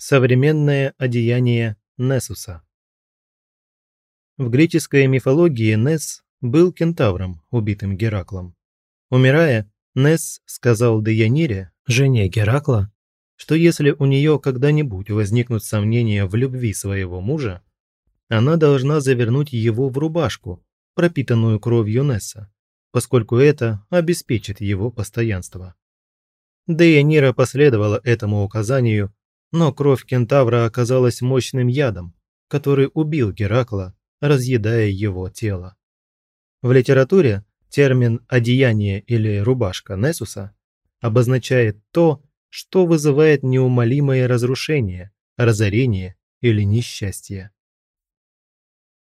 Современное одеяние Несуса. В греческой мифологии Нес был кентавром, убитым Гераклом. Умирая, Нес сказал Деянире, жене Геракла, что если у нее когда-нибудь возникнут сомнения в любви своего мужа, она должна завернуть его в рубашку, пропитанную кровью Несса, поскольку это обеспечит его постоянство. Деянира последовала этому указанию, но кровь кентавра оказалась мощным ядом, который убил Геракла, разъедая его тело. В литературе термин «одеяние» или «рубашка» Несуса обозначает то, что вызывает неумолимое разрушение, разорение или несчастье.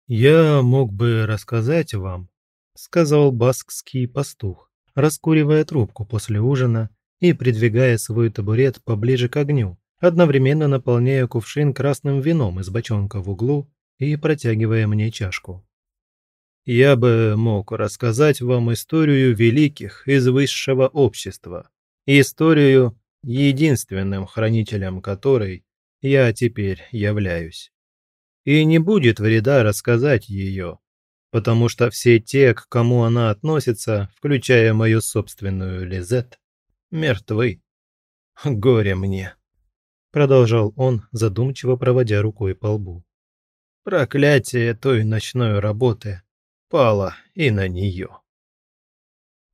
«Я мог бы рассказать вам», — сказал баскский пастух, раскуривая трубку после ужина и придвигая свой табурет поближе к огню, одновременно наполняя кувшин красным вином из бочонка в углу и протягивая мне чашку. «Я бы мог рассказать вам историю великих из высшего общества, историю, единственным хранителем которой я теперь являюсь. И не будет вреда рассказать ее, потому что все те, к кому она относится, включая мою собственную Лизет, мертвы. Горе мне!» Продолжал он, задумчиво проводя рукой по лбу. «Проклятие той ночной работы пало и на нее».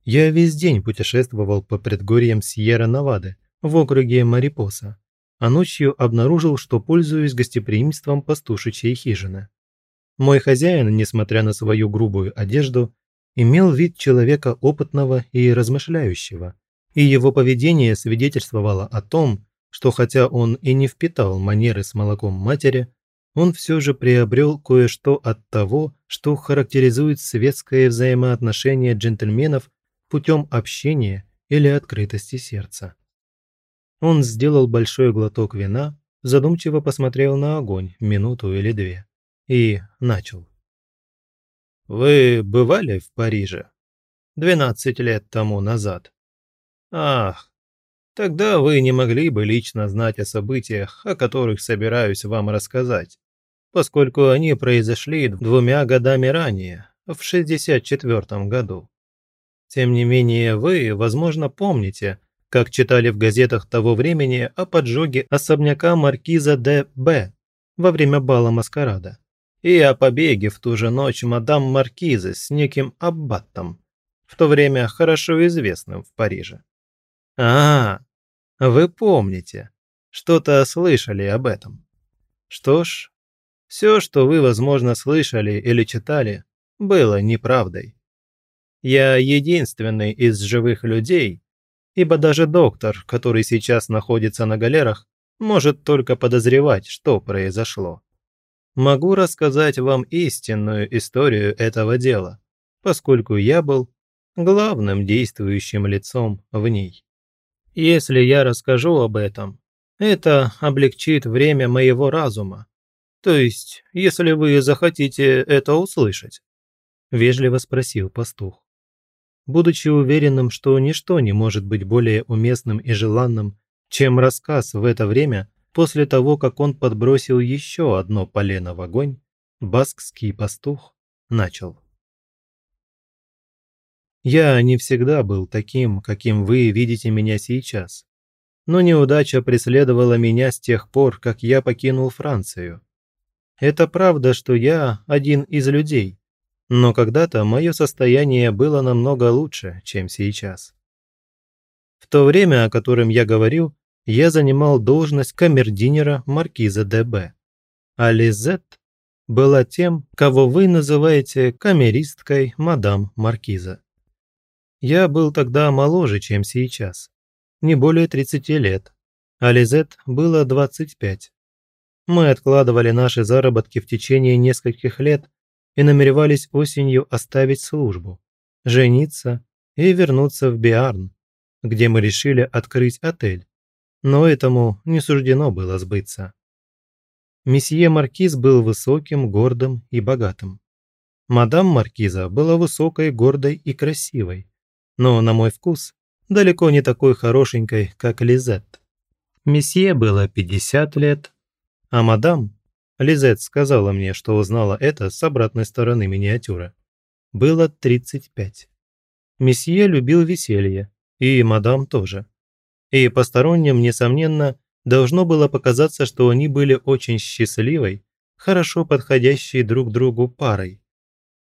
Я весь день путешествовал по предгорьям Сьерра-Навады в округе Марипоса, а ночью обнаружил, что пользуюсь гостеприимством пастушечьей хижины. Мой хозяин, несмотря на свою грубую одежду, имел вид человека опытного и размышляющего, и его поведение свидетельствовало о том, что хотя он и не впитал манеры с молоком матери, он все же приобрел кое-что от того, что характеризует светское взаимоотношение джентльменов путем общения или открытости сердца. Он сделал большой глоток вина, задумчиво посмотрел на огонь минуту или две и начал. «Вы бывали в Париже? Двенадцать лет тому назад?» Ах, тогда вы не могли бы лично знать о событиях, о которых собираюсь вам рассказать, поскольку они произошли двумя годами ранее, в 64 году. Тем не менее, вы, возможно, помните, как читали в газетах того времени о поджоге особняка маркиза де Б во время бала маскарада и о побеге в ту же ночь мадам Маркизы с неким аббатом, в то время хорошо известным в Париже. А, вы помните. Что-то слышали об этом. Что ж, все, что вы, возможно, слышали или читали, было неправдой. Я единственный из живых людей, ибо даже доктор, который сейчас находится на галерах, может только подозревать, что произошло. Могу рассказать вам истинную историю этого дела, поскольку я был главным действующим лицом в ней. Если я расскажу об этом, это облегчит время моего разума. То есть, если вы захотите это услышать?» Вежливо спросил пастух. Будучи уверенным, что ничто не может быть более уместным и желанным, чем рассказ в это время, после того, как он подбросил еще одно полено в огонь, баскский пастух начал. Я не всегда был таким, каким вы видите меня сейчас. Но неудача преследовала меня с тех пор, как я покинул Францию. Это правда, что я один из людей, но когда-то мое состояние было намного лучше, чем сейчас. В то время, о котором я говорю, я занимал должность камердинера маркиза ДБ, а Лизет была тем, кого вы называете камеристкой мадам маркиза. Я был тогда моложе, чем сейчас. Не более 30 лет. А Лизет было 25. Мы откладывали наши заработки в течение нескольких лет и намеревались осенью оставить службу, жениться и вернуться в Биарн, где мы решили открыть отель. Но этому не суждено было сбыться. Месье Маркиз был высоким, гордым и богатым. Мадам Маркиза была высокой, гордой и красивой, но, на мой вкус, далеко не такой хорошенькой, как Лизет. Месье было 50 лет, а мадам, Лизет сказала мне, что узнала это с обратной стороны миниатюры, было 35. Месье любил веселье, и мадам тоже. И посторонним, несомненно, должно было показаться, что они были очень счастливой, хорошо подходящей друг другу парой.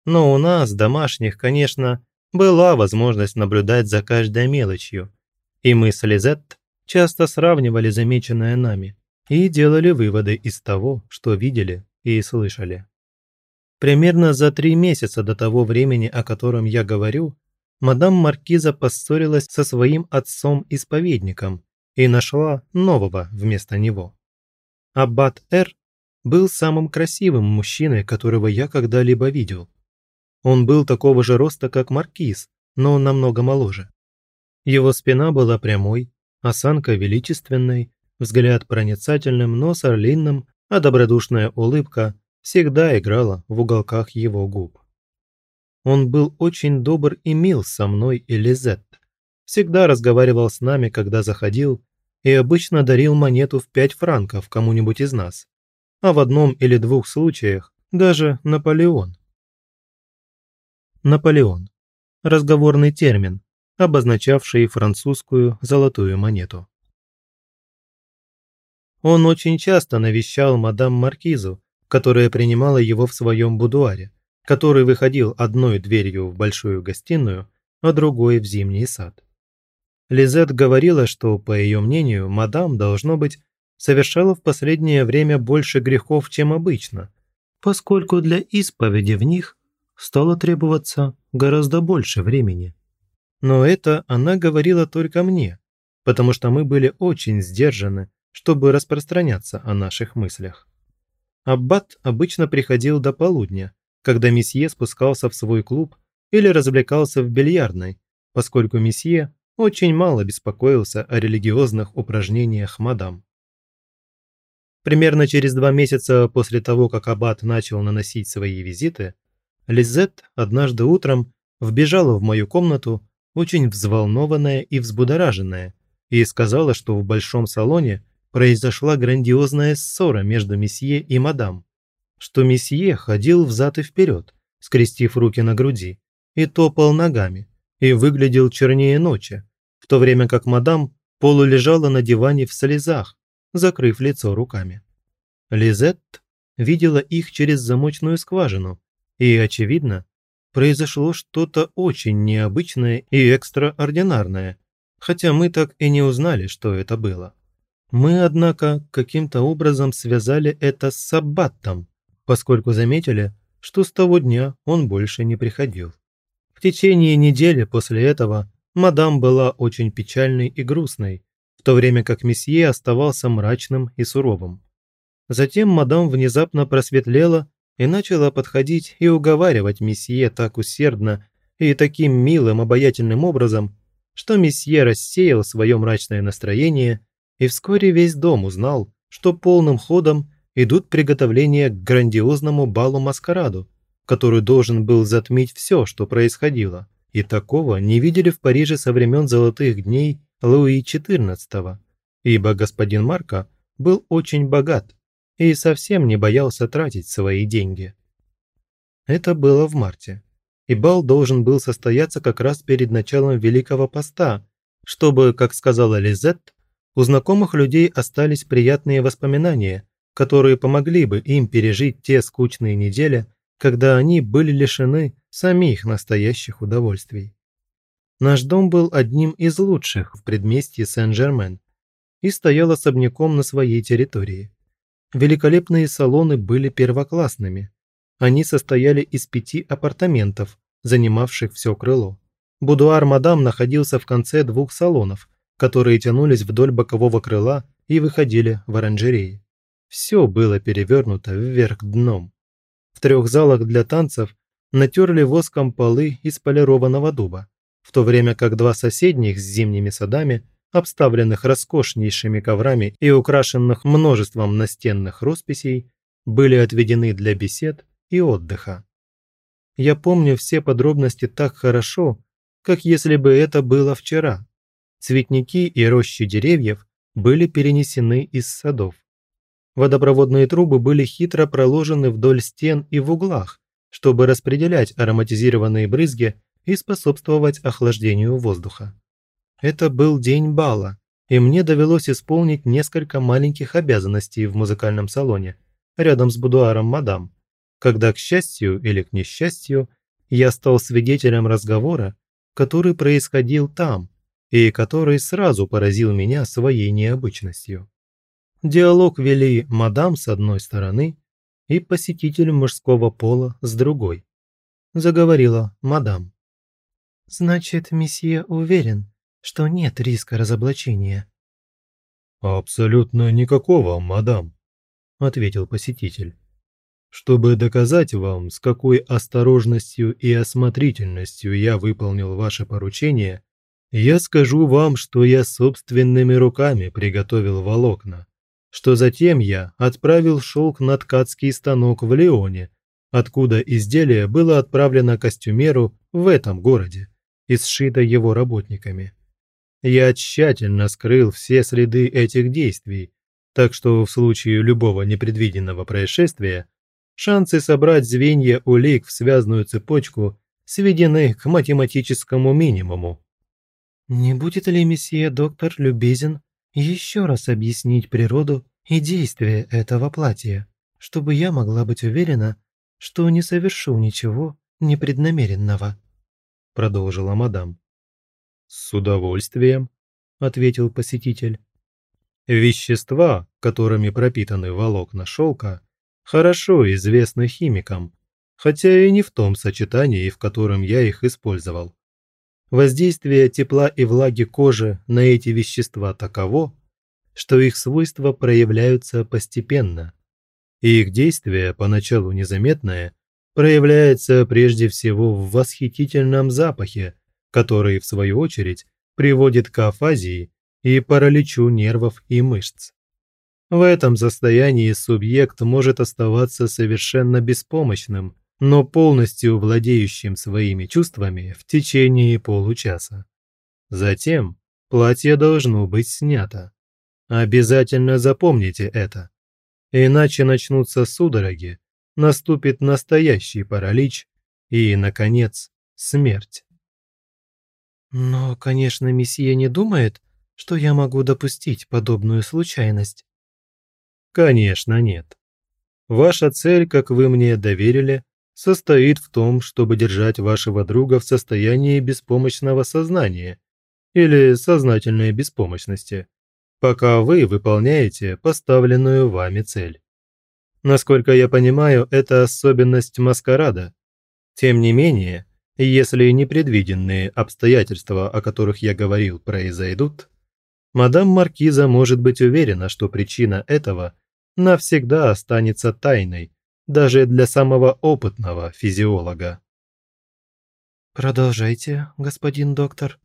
Но у нас, домашних, конечно, была возможность наблюдать за каждой мелочью, и мы с Лизет часто сравнивали замеченное нами и делали выводы из того, что видели и слышали. Примерно за три месяца до того времени, о котором я говорю, мадам Маркиза поссорилась со своим отцом-исповедником и нашла нового вместо него. Аббат Р. был самым красивым мужчиной, которого я когда-либо видел. Он был такого же роста, как Маркиз, но намного моложе. Его спина была прямой, осанка величественной, взгляд проницательным, нос орлиным, а добродушная улыбка всегда играла в уголках его губ. Он был очень добр и мил со мной и Лизет. Всегда разговаривал с нами, когда заходил, и обычно дарил монету в пять франков кому-нибудь из нас. А в одном или двух случаях даже Наполеон. Наполеон. Разговорный термин, обозначавший французскую золотую монету. Он очень часто навещал мадам Маркизу, которая принимала его в своем будуаре, который выходил одной дверью в большую гостиную, а другой в зимний сад. Лизет говорила, что, по ее мнению, мадам, должно быть, совершала в последнее время больше грехов, чем обычно, поскольку для исповеди в них стало требоваться гораздо больше времени. Но это она говорила только мне, потому что мы были очень сдержаны, чтобы распространяться о наших мыслях. Аббат обычно приходил до полудня, когда месье спускался в свой клуб или развлекался в бильярдной, поскольку месье очень мало беспокоился о религиозных упражнениях мадам. Примерно через два месяца после того, как Аббат начал наносить свои визиты, Лизет однажды утром вбежала в мою комнату очень взволнованная и взбудораженная, и сказала, что в большом салоне произошла грандиозная ссора между месье и мадам, что месье ходил взад и вперед, скрестив руки на груди, и топал ногами, и выглядел чернее ночи, в то время как мадам полулежала на диване в слезах, закрыв лицо руками. Лизет видела их через замочную скважину, и, очевидно, произошло что-то очень необычное и экстраординарное, хотя мы так и не узнали, что это было. Мы, однако, каким-то образом связали это с Саббатом, поскольку заметили, что с того дня он больше не приходил. В течение недели после этого мадам была очень печальной и грустной, в то время как месье оставался мрачным и суровым. Затем мадам внезапно просветлела и начала подходить и уговаривать месье так усердно и таким милым, обаятельным образом, что месье рассеял свое мрачное настроение, и вскоре весь дом узнал, что полным ходом идут приготовления к грандиозному балу-маскараду, который должен был затмить все, что происходило. И такого не видели в Париже со времен золотых дней Луи XIV, ибо господин Марко был очень богат и совсем не боялся тратить свои деньги. Это было в марте, и бал должен был состояться как раз перед началом Великого Поста, чтобы, как сказала Лизет, у знакомых людей остались приятные воспоминания, которые помогли бы им пережить те скучные недели, когда они были лишены самих настоящих удовольствий. Наш дом был одним из лучших в предместье Сен-Жермен и стоял особняком на своей территории. Великолепные салоны были первоклассными. Они состояли из пяти апартаментов, занимавших все крыло. Будуар мадам находился в конце двух салонов, которые тянулись вдоль бокового крыла и выходили в оранжереи. Все было перевернуто вверх дном. В трех залах для танцев натерли воском полы из полированного дуба, в то время как два соседних с зимними садами – обставленных роскошнейшими коврами и украшенных множеством настенных росписей, были отведены для бесед и отдыха. Я помню все подробности так хорошо, как если бы это было вчера. Цветники и рощи деревьев были перенесены из садов. Водопроводные трубы были хитро проложены вдоль стен и в углах, чтобы распределять ароматизированные брызги и способствовать охлаждению воздуха. Это был день бала, и мне довелось исполнить несколько маленьких обязанностей в музыкальном салоне, рядом с будуаром мадам, когда, к счастью или к несчастью, я стал свидетелем разговора, который происходил там, и который сразу поразил меня своей необычностью. Диалог вели мадам с одной стороны и посетитель мужского пола с другой. Заговорила мадам. «Значит, месье уверен, что нет риска разоблачения?» «Абсолютно никакого, мадам», – ответил посетитель. «Чтобы доказать вам, с какой осторожностью и осмотрительностью я выполнил ваше поручение, я скажу вам, что я собственными руками приготовил волокна, что затем я отправил шелк на ткацкий станок в Леоне, откуда изделие было отправлено костюмеру в этом городе и сшито его работниками. Я тщательно скрыл все следы этих действий, так что в случае любого непредвиденного происшествия шансы собрать звенья улик в связанную цепочку сведены к математическому минимуму. Не будет ли месье доктор любезен еще раз объяснить природу и действие этого платья, чтобы я могла быть уверена, что не совершу ничего непреднамеренного?» Продолжила мадам. «С удовольствием», – ответил посетитель. «Вещества, которыми пропитаны волокна шелка, хорошо известны химикам, хотя и не в том сочетании, в котором я их использовал. Воздействие тепла и влаги кожи на эти вещества таково, что их свойства проявляются постепенно. И их действие, поначалу незаметное, проявляется прежде всего в восхитительном запахе, который, в свою очередь, приводит к афазии и параличу нервов и мышц. В этом состоянии субъект может оставаться совершенно беспомощным, но полностью владеющим своими чувствами в течение получаса. Затем платье должно быть снято. Обязательно запомните это. Иначе начнутся судороги, наступит настоящий паралич и, наконец, смерть. Но, конечно, месье не думает, что я могу допустить подобную случайность. Конечно, нет. Ваша цель, как вы мне доверили, состоит в том, чтобы держать вашего друга в состоянии беспомощного сознания или сознательной беспомощности, пока вы выполняете поставленную вами цель. Насколько я понимаю, это особенность маскарада. Тем не менее, если непредвиденные обстоятельства, о которых я говорил, произойдут, мадам Маркиза может быть уверена, что причина этого навсегда останется тайной даже для самого опытного физиолога. Продолжайте, господин доктор.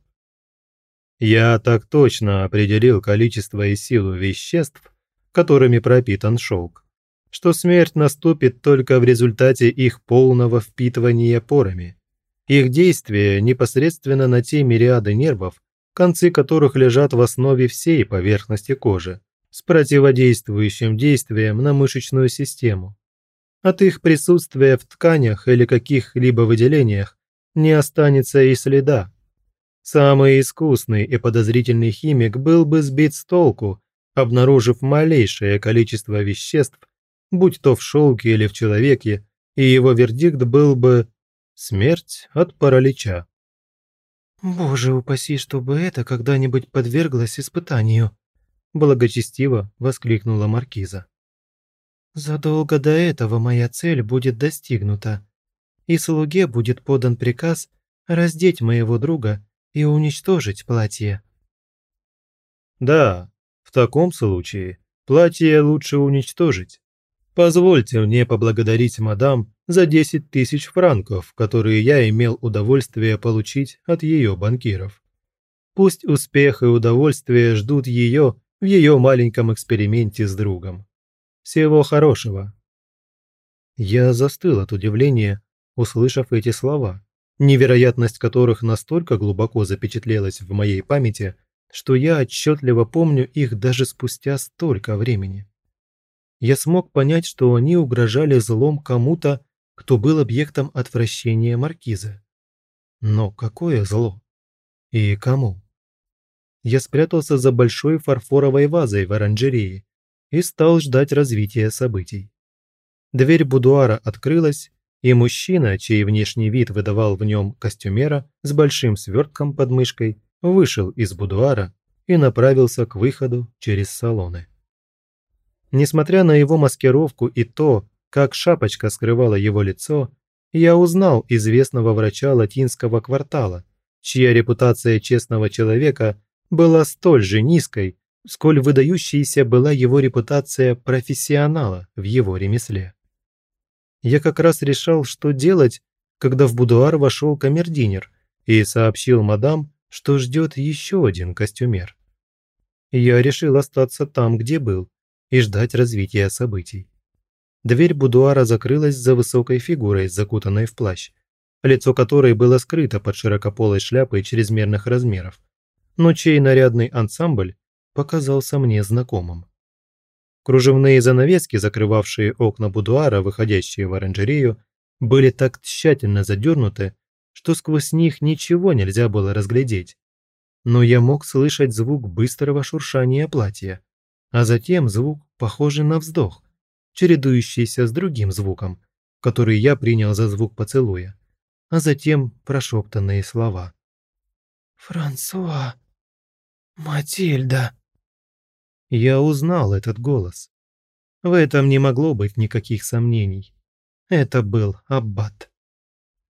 Я так точно определил количество и силу веществ, которыми пропитан шелк, что смерть наступит только в результате их полного впитывания порами. Их действие непосредственно на те мириады нервов, концы которых лежат в основе всей поверхности кожи, с противодействующим действием на мышечную систему. От их присутствия в тканях или каких-либо выделениях не останется и следа. Самый искусный и подозрительный химик был бы сбит с толку, обнаружив малейшее количество веществ, будь то в шелке или в человеке, и его вердикт был бы смерть от паралича. «Боже упаси, чтобы это когда-нибудь подверглось испытанию!» благочестиво воскликнула маркиза. Задолго до этого моя цель будет достигнута, и слуге будет подан приказ раздеть моего друга и уничтожить платье. Да, в таком случае платье лучше уничтожить. Позвольте мне поблагодарить мадам за 10 тысяч франков, которые я имел удовольствие получить от ее банкиров. Пусть успех и удовольствие ждут ее в ее маленьком эксперименте с другом. Всего хорошего». Я застыл от удивления, услышав эти слова, невероятность которых настолько глубоко запечатлелась в моей памяти, что я отчетливо помню их даже спустя столько времени. Я смог понять, что они угрожали злом кому-то, кто был объектом отвращения маркиза. Но какое зло? И кому? Я спрятался за большой фарфоровой вазой в оранжерее и стал ждать развития событий. Дверь будуара открылась, и мужчина, чей внешний вид выдавал в нем костюмера с большим свертком под мышкой, вышел из будуара и направился к выходу через салоны. Несмотря на его маскировку и то, как шапочка скрывала его лицо, я узнал известного врача латинского квартала, чья репутация честного человека была столь же низкой, сколь выдающейся была его репутация профессионала в его ремесле. Я как раз решал, что делать, когда в будуар вошел камердинер и сообщил мадам, что ждет еще один костюмер. Я решил остаться там, где был, и ждать развития событий. Дверь будуара закрылась за высокой фигурой, закутанной в плащ, лицо которой было скрыто под широкополой шляпой чрезмерных размеров, но чей нарядный ансамбль показался мне знакомым. Кружевные занавески, закрывавшие окна будуара, выходящие в оранжерею, были так тщательно задернуты, что сквозь них ничего нельзя было разглядеть. Но я мог слышать звук быстрого шуршания платья, а затем звук, похожий на вздох, чередующийся с другим звуком, который я принял за звук поцелуя, а затем прошептанные слова. «Франсуа! Матильда!» Я узнал этот голос. В этом не могло быть никаких сомнений. Это был Аббат.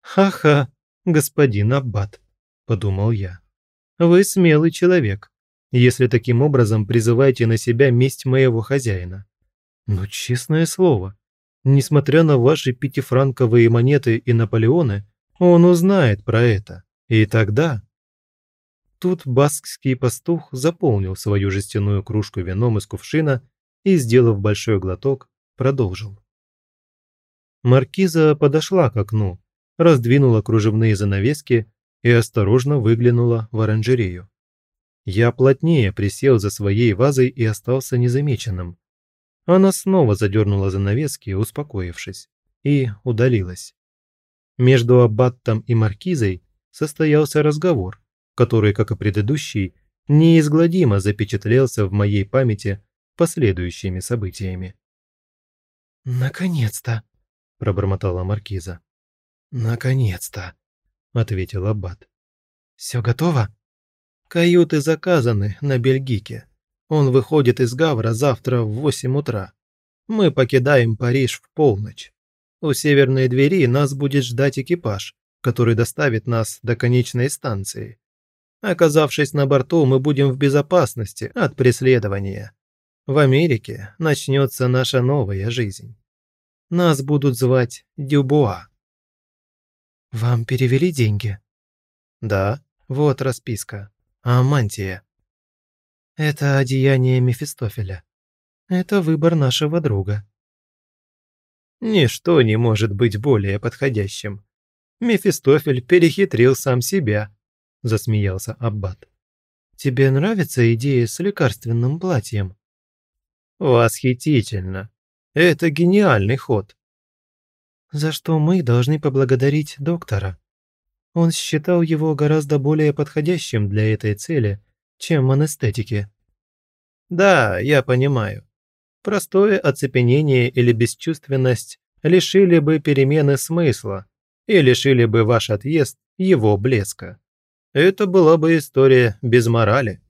«Ха-ха, господин Аббат», – подумал я. «Вы смелый человек, если таким образом призываете на себя месть моего хозяина. Но честное слово, несмотря на ваши пятифранковые монеты и Наполеоны, он узнает про это. И тогда Тут баскский пастух заполнил свою жестяную кружку вином из кувшина и, сделав большой глоток, продолжил. Маркиза подошла к окну, раздвинула кружевные занавески и осторожно выглянула в оранжерею. Я плотнее присел за своей вазой и остался незамеченным. Она снова задернула занавески, успокоившись, и удалилась. Между аббаттом и маркизой состоялся разговор, который, как и предыдущий, неизгладимо запечатлелся в моей памяти последующими событиями. «Наконец-то!» – пробормотала маркиза. «Наконец-то!» – ответил Аббат. «Все готово?» «Каюты заказаны на Бельгике. Он выходит из Гавра завтра в восемь утра. Мы покидаем Париж в полночь. У северной двери нас будет ждать экипаж, который доставит нас до конечной станции. Оказавшись на борту, мы будем в безопасности от преследования. В Америке начнется наша новая жизнь. Нас будут звать Дюбуа. Вам перевели деньги? Да, вот расписка. А мантия? Это одеяние Мефистофеля. Это выбор нашего друга. Ничто не может быть более подходящим. Мефистофель перехитрил сам себя засмеялся Аббат. «Тебе нравится идея с лекарственным платьем?» «Восхитительно! Это гениальный ход!» «За что мы должны поблагодарить доктора. Он считал его гораздо более подходящим для этой цели, чем анестетики». «Да, я понимаю. Простое оцепенение или бесчувственность лишили бы перемены смысла и лишили бы ваш отъезд его блеска это была бы история без морали.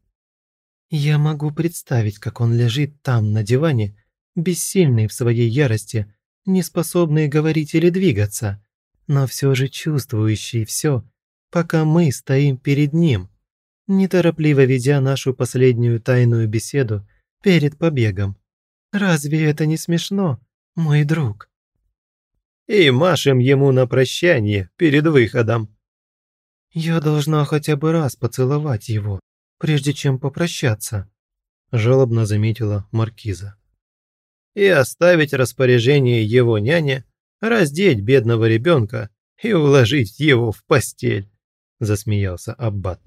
Я могу представить, как он лежит там на диване, бессильный в своей ярости, неспособный говорить или двигаться, но все же чувствующий все, пока мы стоим перед ним, неторопливо ведя нашу последнюю тайную беседу перед побегом. Разве это не смешно, мой друг? И машем ему на прощание перед выходом. «Я должна хотя бы раз поцеловать его, прежде чем попрощаться», – жалобно заметила Маркиза. «И оставить распоряжение его няне раздеть бедного ребенка и уложить его в постель», – засмеялся Аббат.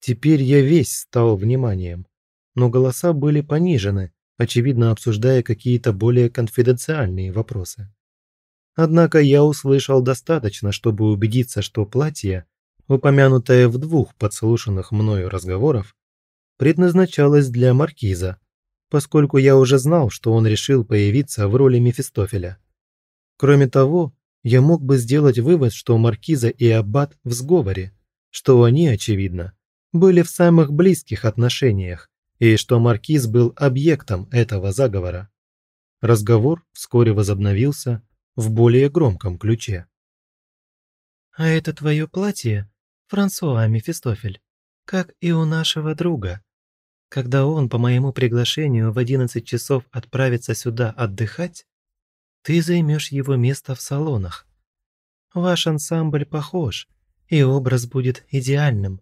Теперь я весь стал вниманием, но голоса были понижены, очевидно обсуждая какие-то более конфиденциальные вопросы. Однако я услышал достаточно, чтобы убедиться, что платье, упомянутое в двух подслушанных мною разговорах, предназначалось для маркиза, поскольку я уже знал, что он решил появиться в роли Мефистофеля. Кроме того, я мог бы сделать вывод, что маркиза и аббат в сговоре, что они, очевидно, были в самых близких отношениях, и что маркиз был объектом этого заговора. Разговор вскоре возобновился в более громком ключе. «А это твое платье, Франсуа Мефистофель, как и у нашего друга. Когда он по моему приглашению в 11 часов отправится сюда отдыхать, ты займешь его место в салонах. Ваш ансамбль похож, и образ будет идеальным.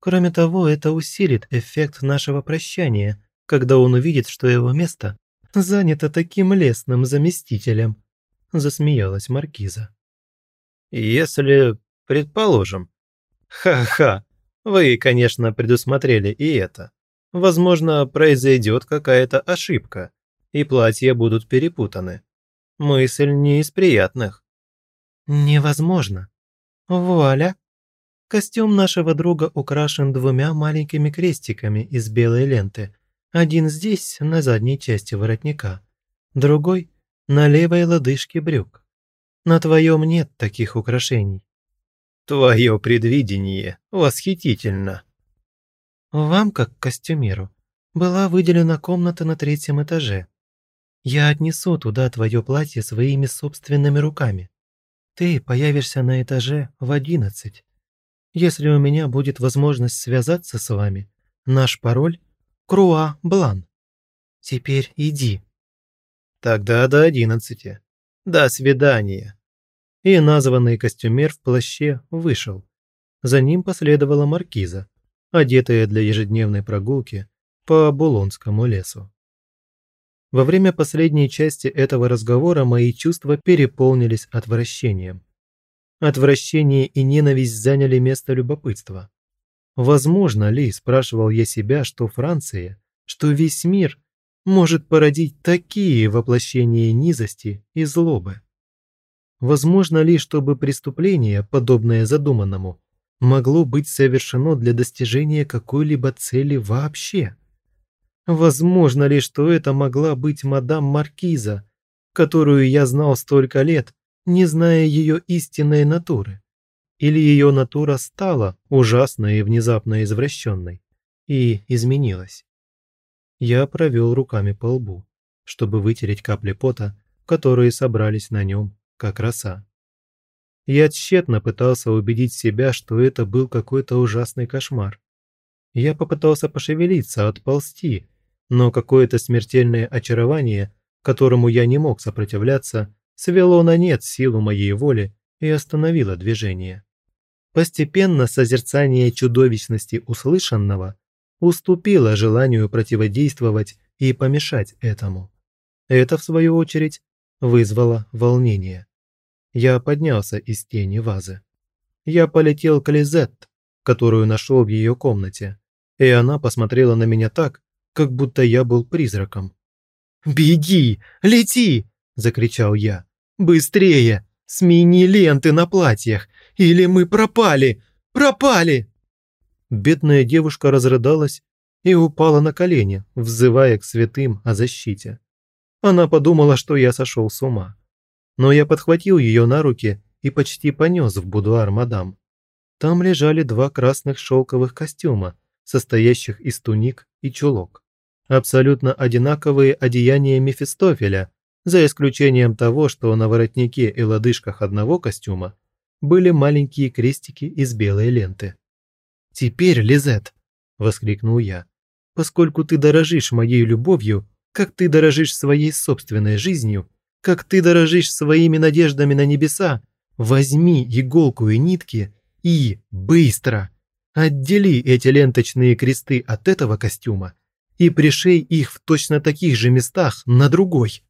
Кроме того, это усилит эффект нашего прощания, когда он увидит, что его место занято таким лесным заместителем», – засмеялась Маркиза. «Если, предположим, ха-ха, вы, конечно, предусмотрели и это. Возможно, произойдет какая-то ошибка, и платья будут перепутаны. Мысль не из приятных. Невозможно. Вуаля! Костюм нашего друга украшен двумя маленькими крестиками из белой ленты. Один здесь, на задней части воротника. Другой – на левой лодыжке брюк. На твоем нет таких украшений. Твое предвидение восхитительно. Вам, как костюмеру, была выделена комната на третьем этаже. Я отнесу туда твое платье своими собственными руками. Ты появишься на этаже в одиннадцать. Если у меня будет возможность связаться с вами, наш пароль – Круа Блан. Теперь иди. Тогда до одиннадцати. До свидания. И названный костюмер в плаще вышел. За ним последовала маркиза, одетая для ежедневной прогулки по Булонскому лесу. Во время последней части этого разговора мои чувства переполнились отвращением. Отвращение и ненависть заняли место любопытства. Возможно ли, спрашивал я себя, что Франция, что весь мир может породить такие воплощения низости и злобы? Возможно ли, чтобы преступление, подобное задуманному, могло быть совершено для достижения какой-либо цели вообще? Возможно ли, что это могла быть мадам Маркиза, которую я знал столько лет, не зная ее истинной натуры? Или ее натура стала ужасной и внезапно извращенной и изменилась? Я провел руками по лбу, чтобы вытереть капли пота, которые собрались на нем, как роса. Я тщетно пытался убедить себя, что это был какой-то ужасный кошмар. Я попытался пошевелиться, отползти, но какое-то смертельное очарование, которому я не мог сопротивляться, свело на нет силу моей воли и остановило движение. Постепенно созерцание чудовищности услышанного уступило желанию противодействовать и помешать этому. Это, в свою очередь, вызвало волнение я поднялся из тени вазы. Я полетел к Лизетт, которую нашел в ее комнате, и она посмотрела на меня так, как будто я был призраком. «Беги! Лети!» – закричал я. «Быстрее! Смени ленты на платьях, или мы пропали! Пропали!» Бедная девушка разрыдалась и упала на колени, взывая к святым о защите. Она подумала, что я сошел с ума но я подхватил ее на руки и почти понес в будуар мадам. Там лежали два красных шелковых костюма, состоящих из туник и чулок. Абсолютно одинаковые одеяния Мефистофеля, за исключением того, что на воротнике и лодыжках одного костюма были маленькие крестики из белой ленты. «Теперь, Лизет!» – воскликнул я. «Поскольку ты дорожишь моей любовью, как ты дорожишь своей собственной жизнью, как ты дорожишь своими надеждами на небеса, возьми иголку и нитки и, быстро, отдели эти ленточные кресты от этого костюма и пришей их в точно таких же местах на другой.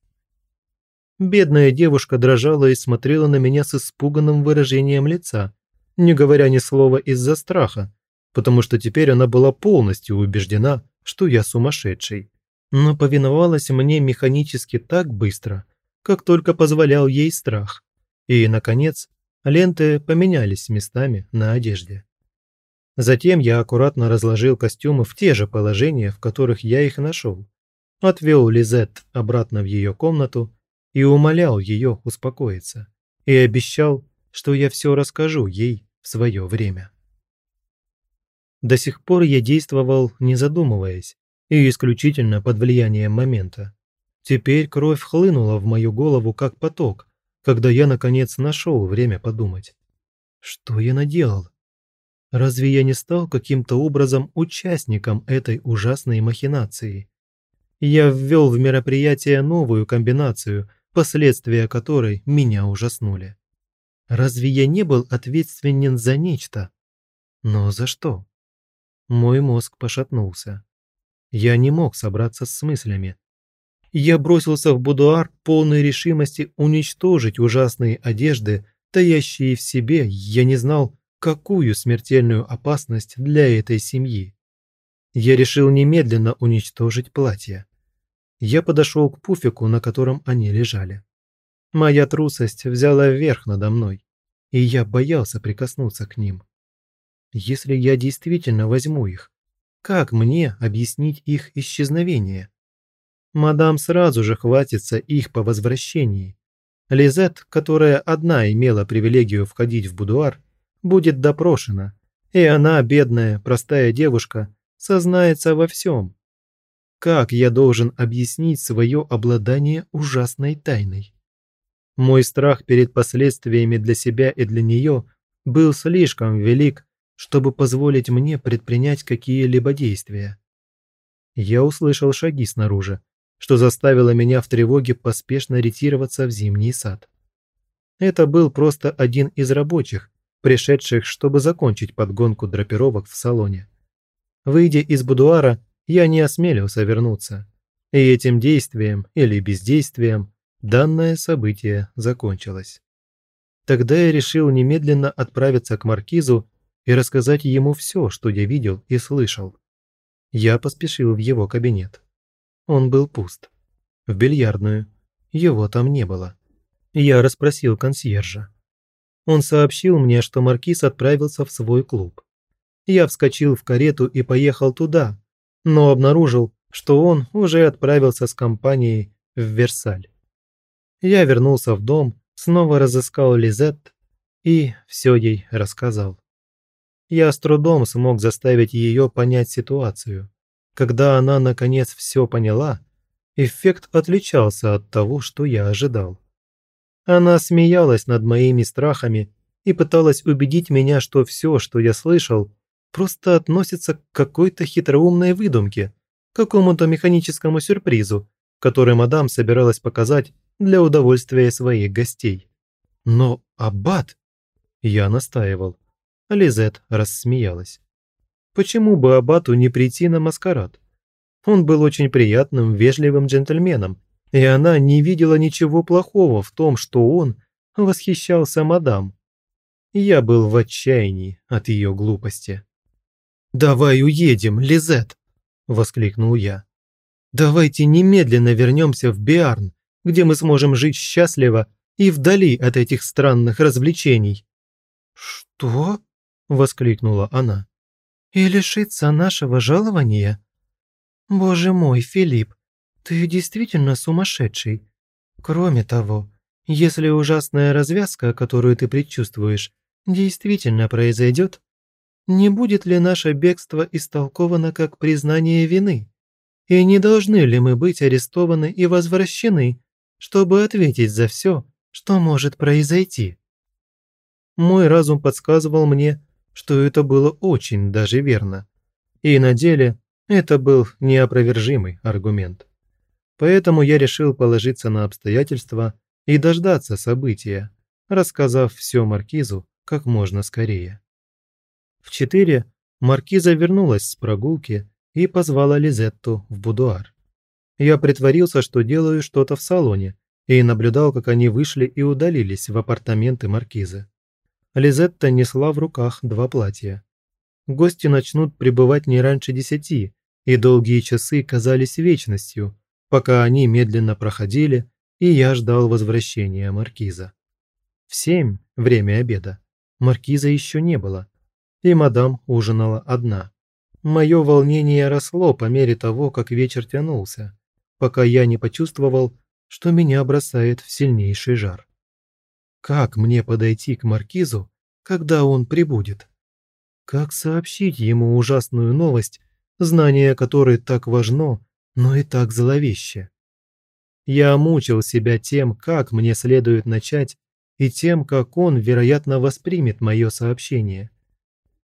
Бедная девушка дрожала и смотрела на меня с испуганным выражением лица, не говоря ни слова из-за страха, потому что теперь она была полностью убеждена, что я сумасшедший, но повиновалась мне механически так быстро, как только позволял ей страх. И, наконец, ленты поменялись местами на одежде. Затем я аккуратно разложил костюмы в те же положения, в которых я их нашел. Отвел Лизет обратно в ее комнату и умолял ее успокоиться. И обещал, что я все расскажу ей в свое время. До сих пор я действовал, не задумываясь, и исключительно под влиянием момента. Теперь кровь хлынула в мою голову как поток, когда я, наконец, нашел время подумать. Что я наделал? Разве я не стал каким-то образом участником этой ужасной махинации? Я ввел в мероприятие новую комбинацию, последствия которой меня ужаснули. Разве я не был ответственен за нечто? Но за что? Мой мозг пошатнулся. Я не мог собраться с мыслями. Я бросился в будуар полной решимости уничтожить ужасные одежды, таящие в себе, я не знал, какую смертельную опасность для этой семьи. Я решил немедленно уничтожить платье. Я подошел к пуфику, на котором они лежали. Моя трусость взяла верх надо мной, и я боялся прикоснуться к ним. Если я действительно возьму их, как мне объяснить их исчезновение? Мадам сразу же хватится их по возвращении. Лизет, которая одна имела привилегию входить в будуар, будет допрошена, и она, бедная, простая девушка, сознается во всем. Как я должен объяснить свое обладание ужасной тайной? Мой страх перед последствиями для себя и для нее был слишком велик, чтобы позволить мне предпринять какие-либо действия. Я услышал шаги снаружи, что заставило меня в тревоге поспешно ретироваться в зимний сад. Это был просто один из рабочих, пришедших, чтобы закончить подгонку драпировок в салоне. Выйдя из будуара, я не осмелился вернуться. И этим действием или бездействием данное событие закончилось. Тогда я решил немедленно отправиться к маркизу и рассказать ему все, что я видел и слышал. Я поспешил в его кабинет. Он был пуст. В бильярдную. Его там не было. Я расспросил консьержа. Он сообщил мне, что маркиз отправился в свой клуб. Я вскочил в карету и поехал туда, но обнаружил, что он уже отправился с компанией в Версаль. Я вернулся в дом, снова разыскал Лизет и все ей рассказал. Я с трудом смог заставить ее понять ситуацию. Когда она, наконец, все поняла, эффект отличался от того, что я ожидал. Она смеялась над моими страхами и пыталась убедить меня, что все, что я слышал, просто относится к какой-то хитроумной выдумке, какому-то механическому сюрпризу, который мадам собиралась показать для удовольствия своих гостей. Но аббат... Я настаивал. Лизет рассмеялась. Почему бы аббату не прийти на маскарад? Он был очень приятным, вежливым джентльменом и она не видела ничего плохого в том, что он восхищался мадам. Я был в отчаянии от ее глупости. «Давай уедем, Лизет!» – воскликнул я. «Давайте немедленно вернемся в Биарн, где мы сможем жить счастливо и вдали от этих странных развлечений». «Что?» – воскликнула она. «И лишиться нашего жалования?» «Боже мой, Филипп, «Ты действительно сумасшедший. Кроме того, если ужасная развязка, которую ты предчувствуешь, действительно произойдет, не будет ли наше бегство истолковано как признание вины? И не должны ли мы быть арестованы и возвращены, чтобы ответить за все, что может произойти?» Мой разум подсказывал мне, что это было очень даже верно. И на деле это был неопровержимый аргумент. Поэтому я решил положиться на обстоятельства и дождаться события, рассказав все Маркизу как можно скорее. В четыре Маркиза вернулась с прогулки и позвала Лизетту в будуар. Я притворился, что делаю что-то в салоне, и наблюдал, как они вышли и удалились в апартаменты Маркизы. Лизетта несла в руках два платья. гости начнут пребывать не раньше десяти, и долгие часы казались вечностью, пока они медленно проходили, и я ждал возвращения маркиза. В семь, время обеда, маркиза еще не было, и мадам ужинала одна. Мое волнение росло по мере того, как вечер тянулся, пока я не почувствовал, что меня бросает в сильнейший жар. Как мне подойти к маркизу, когда он прибудет? Как сообщить ему ужасную новость, знание которой так важно, но и так зловеще? Я мучил себя тем, как мне следует начать, и тем, как он, вероятно, воспримет мое сообщение.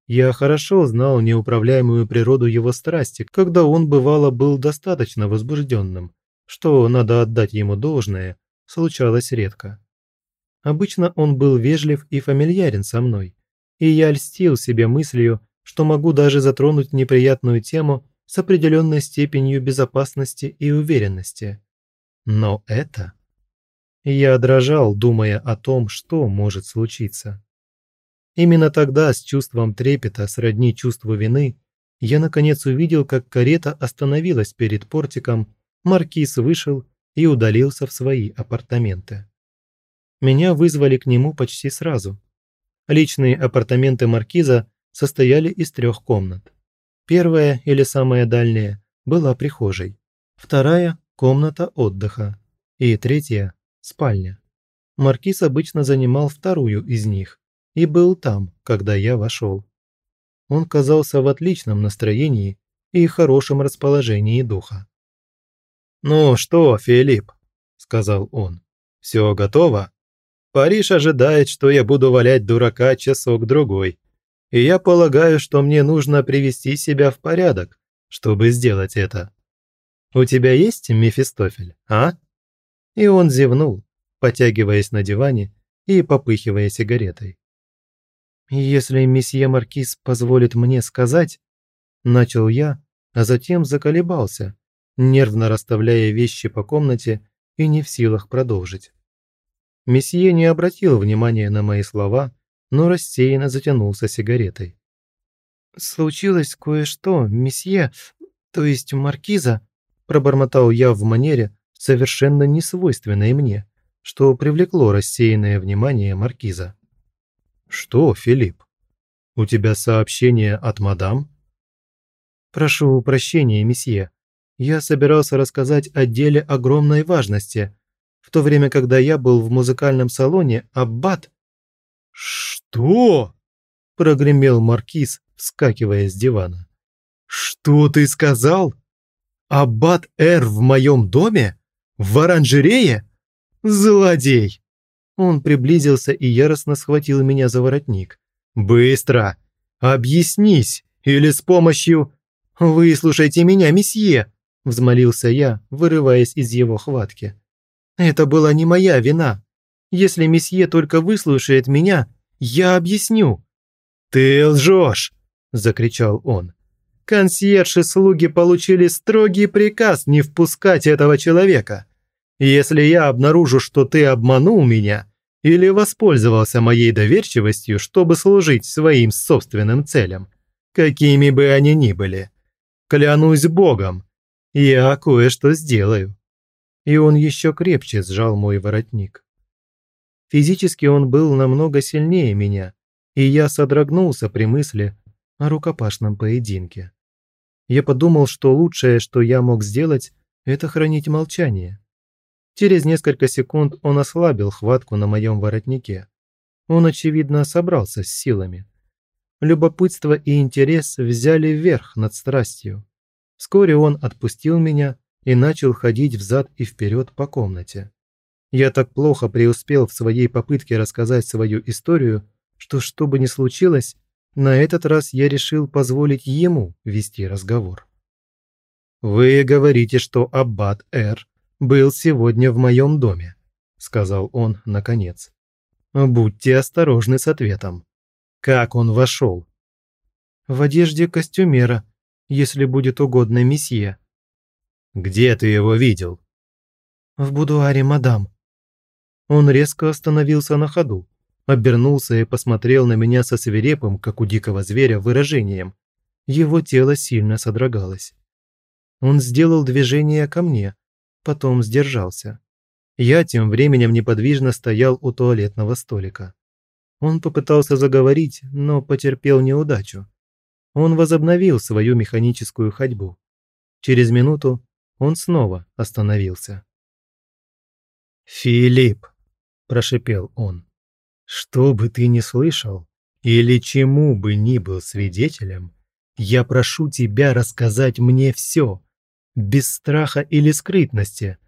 Я хорошо знал неуправляемую природу его страсти, когда он, бывало, был достаточно возбужденным, что, надо отдать ему должное, случалось редко. Обычно он был вежлив и фамильярен со мной, и я льстил себе мыслью, что могу даже затронуть неприятную тему с определенной степенью безопасности и уверенности. Но это... Я дрожал, думая о том, что может случиться. Именно тогда, с чувством трепета, сродни чувству вины, я наконец увидел, как карета остановилась перед портиком, маркиз вышел и удалился в свои апартаменты. Меня вызвали к нему почти сразу. Личные апартаменты маркиза состояли из трех комнат. Первая, или самая дальняя, была прихожей. Вторая – комната отдыха. И третья – спальня. Маркиз обычно занимал вторую из них, и был там, когда я вошел. Он казался в отличном настроении и хорошем расположении духа. «Ну что, Филипп?» – сказал он. «Все готово? Париж ожидает, что я буду валять дурака часок-другой. И я полагаю, что мне нужно привести себя в порядок, чтобы сделать это. У тебя есть Мефистофель, а?» И он зевнул, потягиваясь на диване и попыхивая сигаретой. «Если месье Маркиз позволит мне сказать...» Начал я, а затем заколебался, нервно расставляя вещи по комнате и не в силах продолжить. Месье не обратил внимания на мои слова, но рассеянно затянулся сигаретой. «Случилось кое-что, месье, то есть маркиза», пробормотал я в манере, совершенно несвойственной мне, что привлекло рассеянное внимание маркиза. «Что, Филипп? У тебя сообщение от мадам?» «Прошу прощения, месье. Я собирался рассказать о деле огромной важности. В то время, когда я был в музыкальном салоне, Аббат...» «Что?» – прогремел Маркиз, вскакивая с дивана. «Что ты сказал? Аббат Эр в моем доме? В оранжерее? Злодей!» Он приблизился и яростно схватил меня за воротник. «Быстро! Объяснись! Или с помощью...» «Выслушайте меня, месье!» – взмолился я, вырываясь из его хватки. «Это была не моя вина. Если месье только выслушает меня, я объясню». «Ты лжешь!» – закричал он. «Консьерж и слуги получили строгий приказ не впускать этого человека. Если я обнаружу, что ты обманул меня, или воспользовался моей доверчивостью, чтобы служить своим собственным целям, какими бы они ни были. Клянусь Богом, я кое-что сделаю». И он еще крепче сжал мой воротник. Физически он был намного сильнее меня, и я содрогнулся при мысли о рукопашном поединке. Я подумал, что лучшее, что я мог сделать, это хранить молчание. Через несколько секунд он ослабил хватку на моем воротнике. Он, очевидно, собрался с силами. Любопытство и интерес взяли верх над страстью. Вскоре он отпустил меня и начал ходить взад и вперед по комнате. Я так плохо преуспел в своей попытке рассказать свою историю, что, что бы ни случилось, на этот раз я решил позволить ему вести разговор. «Вы говорите, что Аббат Эр был сегодня в моем доме», – сказал он наконец. «Будьте осторожны с ответом. Как он вошел?» «В одежде костюмера, если будет угодно месье». «Где ты его видел?» «В будуаре, мадам». Он резко остановился на ходу, обернулся и посмотрел на меня со свирепым, как у дикого зверя, выражением. Его тело сильно содрогалось. Он сделал движение ко мне, потом сдержался. Я тем временем неподвижно стоял у туалетного столика. Он попытался заговорить, но потерпел неудачу. Он возобновил свою механическую ходьбу. Через минуту он снова остановился. «Филипп!» – прошипел он. «Что бы ты ни слышал, или чему бы ни был свидетелем, я прошу тебя рассказать мне все, без страха или скрытности,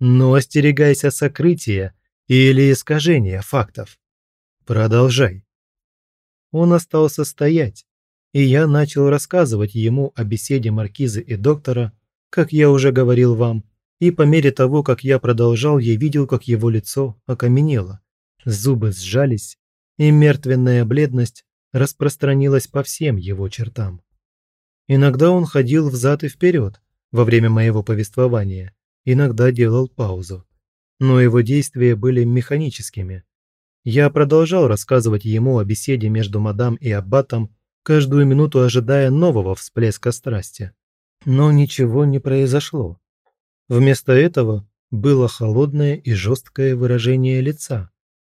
но остерегайся сокрытия или искажения фактов. Продолжай». Он остался стоять, и я начал рассказывать ему о беседе маркизы и доктора, как я уже говорил вам, и по мере того, как я продолжал, я видел, как его лицо окаменело, зубы сжались, и мертвенная бледность распространилась по всем его чертам. Иногда он ходил взад и вперед во время моего повествования, иногда делал паузу. Но его действия были механическими. Я продолжал рассказывать ему о беседе между мадам и аббатом, каждую минуту ожидая нового всплеска страсти. Но ничего не произошло. Вместо этого было холодное и жесткое выражение лица,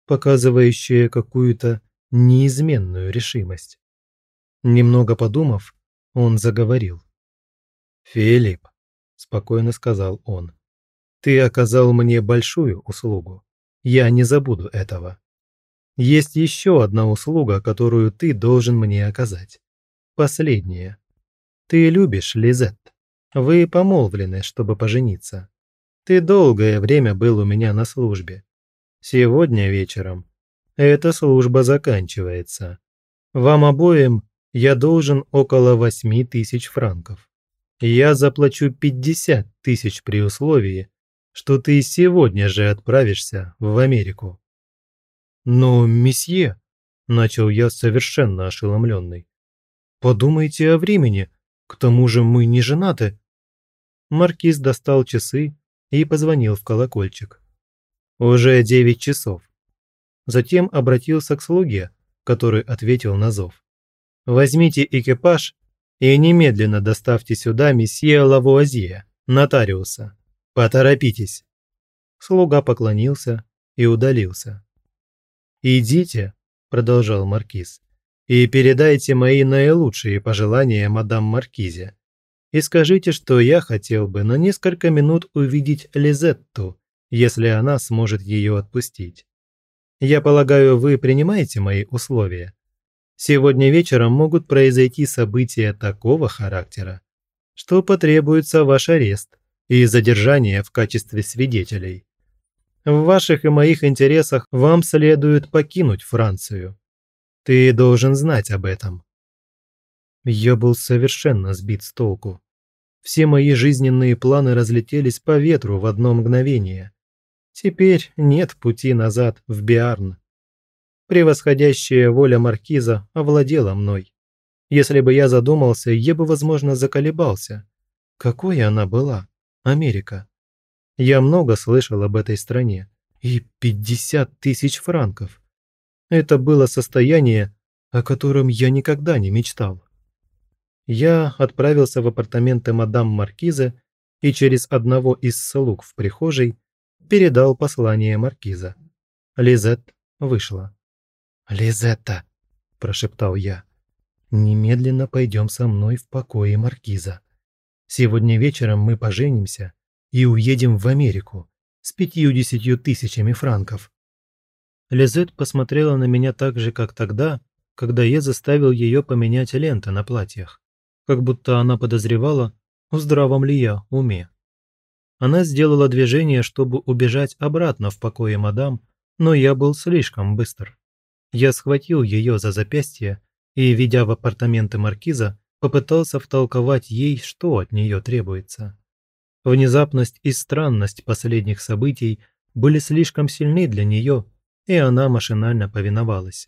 показывающее какую-то неизменную решимость. Немного подумав, он заговорил. «Филипп», – спокойно сказал он, – «ты оказал мне большую услугу. Я не забуду этого. Есть еще одна услуга, которую ты должен мне оказать. Последняя. Ты любишь Лизет. Вы помолвлены, чтобы пожениться. Ты долгое время был у меня на службе. Сегодня вечером эта служба заканчивается. Вам обоим я должен около восьми тысяч франков. Я заплачу пятьдесят тысяч при условии, что ты сегодня же отправишься в Америку. Но, месье, начал я совершенно ошеломленный. Подумайте о времени, к тому же мы не женаты. Маркиз достал часы и позвонил в колокольчик. Уже девять часов. Затем обратился к слуге, который ответил на зов. «Возьмите экипаж и немедленно доставьте сюда месье Лавуазье, нотариуса. Поторопитесь». Слуга поклонился и удалился. «Идите», – продолжал Маркиз, – «и передайте мои наилучшие пожелания мадам Маркизе и скажите, что я хотел бы на несколько минут увидеть Лизетту, если она сможет ее отпустить. Я полагаю, вы принимаете мои условия? Сегодня вечером могут произойти события такого характера, что потребуется ваш арест и задержание в качестве свидетелей. В ваших и моих интересах вам следует покинуть Францию. Ты должен знать об этом. Я был совершенно сбит с толку. Все мои жизненные планы разлетелись по ветру в одно мгновение. Теперь нет пути назад в Биарн. Превосходящая воля маркиза овладела мной. Если бы я задумался, я бы, возможно, заколебался. Какой она была, Америка? Я много слышал об этой стране. И 50 тысяч франков. Это было состояние, о котором я никогда не мечтал. Я отправился в апартаменты мадам Маркиза и через одного из слуг в прихожей передал послание Маркиза. Лизет вышла. «Лизетта», – прошептал я, – «немедленно пойдем со мной в покое Маркиза. Сегодня вечером мы поженимся и уедем в Америку с пятьюдесятью тысячами франков». Лизет посмотрела на меня так же, как тогда, когда я заставил ее поменять ленты на платьях, как будто она подозревала, в здравом ли я уме. Она сделала движение, чтобы убежать обратно в покое мадам, но я был слишком быстр. Я схватил ее за запястье и, ведя в апартаменты маркиза, попытался втолковать ей, что от нее требуется. Внезапность и странность последних событий были слишком сильны для нее, и она машинально повиновалась.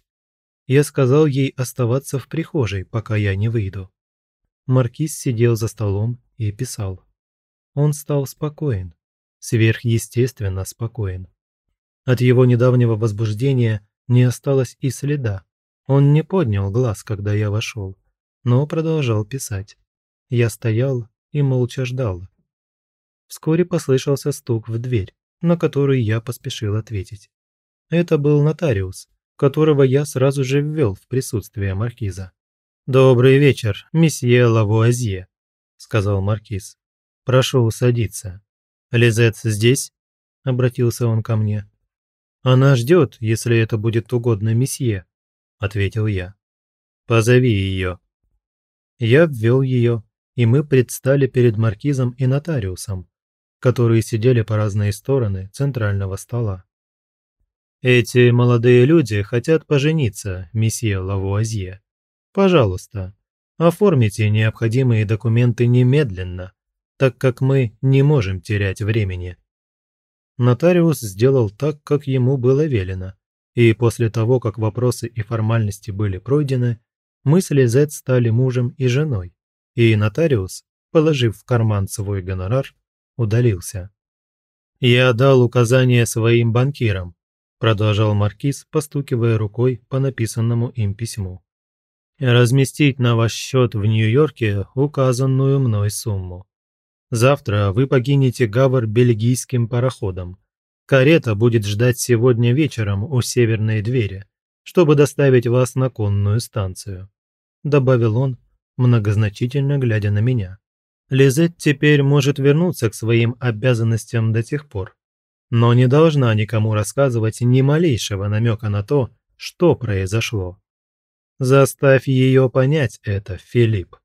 Я сказал ей оставаться в прихожей, пока я не выйду. Маркиз сидел за столом и писал. Он стал спокоен, сверхъестественно спокоен. От его недавнего возбуждения не осталось и следа. Он не поднял глаз, когда я вошел, но продолжал писать. Я стоял и молча ждал. Вскоре послышался стук в дверь, на который я поспешил ответить. Это был нотариус, которого я сразу же ввел в присутствие маркиза. «Добрый вечер, месье Лавуазье», – сказал маркиз. «Прошу садиться. Лизет здесь?» – обратился он ко мне. «Она ждет, если это будет угодно месье», – ответил я. «Позови ее». Я ввел ее, и мы предстали перед маркизом и нотариусом, которые сидели по разные стороны центрального стола. «Эти молодые люди хотят пожениться, месье Лавуазье. Пожалуйста, оформите необходимые документы немедленно, так как мы не можем терять времени». Нотариус сделал так, как ему было велено, и после того, как вопросы и формальности были пройдены, мы с Лизет стали мужем и женой, и нотариус, положив в карман свой гонорар, удалился. «Я дал указание своим банкирам», продолжал Маркиз, постукивая рукой по написанному им письму. «Разместить на ваш счет в Нью-Йорке указанную мной сумму. Завтра вы покинете Гавр бельгийским пароходом. Карета будет ждать сегодня вечером у северной двери, чтобы доставить вас на конную станцию», добавил он, многозначительно глядя на меня. Лизет теперь может вернуться к своим обязанностям до тех пор, но не должна никому рассказывать ни малейшего намека на то, что произошло. Заставь ее понять это, Филипп.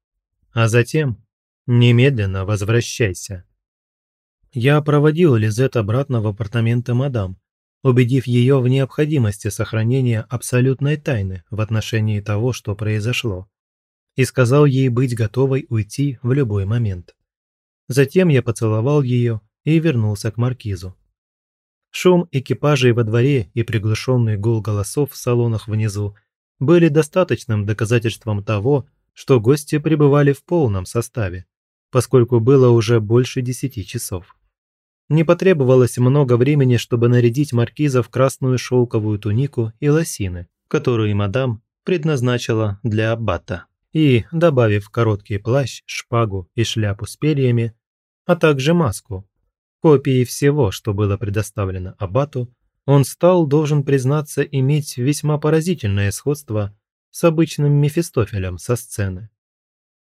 А затем немедленно возвращайся. Я проводил Лизет обратно в апартаменты мадам, убедив ее в необходимости сохранения абсолютной тайны в отношении того, что произошло и сказал ей быть готовой уйти в любой момент. Затем я поцеловал ее и вернулся к маркизу. Шум экипажей во дворе и приглушенный гул голосов в салонах внизу были достаточным доказательством того, что гости пребывали в полном составе, поскольку было уже больше десяти часов. Не потребовалось много времени, чтобы нарядить маркиза в красную шелковую тунику и лосины, которую мадам предназначила для аббата и, добавив короткий плащ, шпагу и шляпу с перьями, а также маску, копии всего, что было предоставлено Абату, он стал, должен признаться, иметь весьма поразительное сходство с обычным Мефистофелем со сцены.